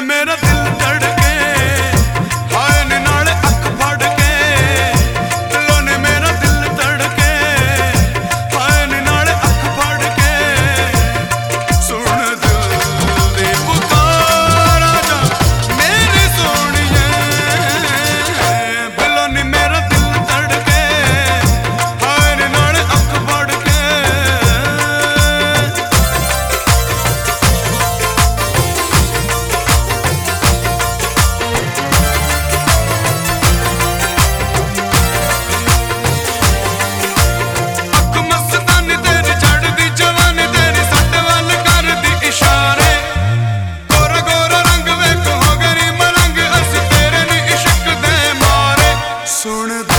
women ਸੋਹਣੇ